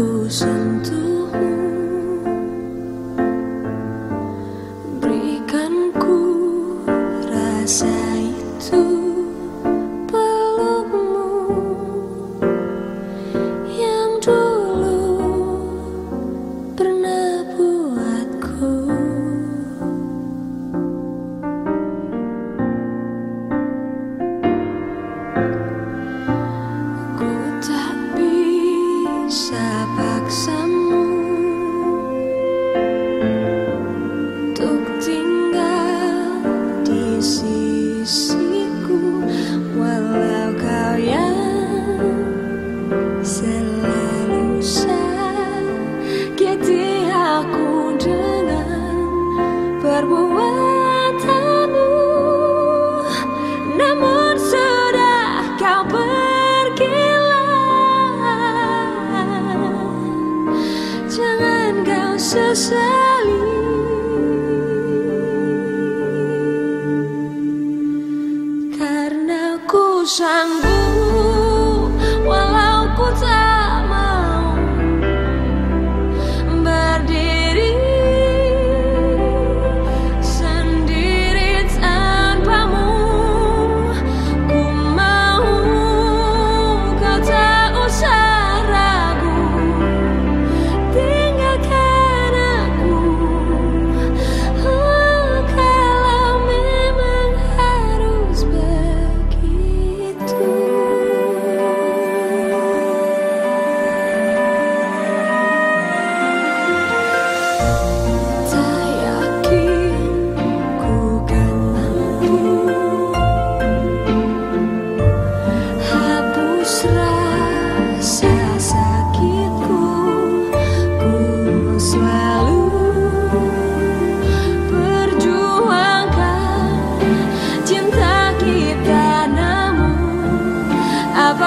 故事。不想。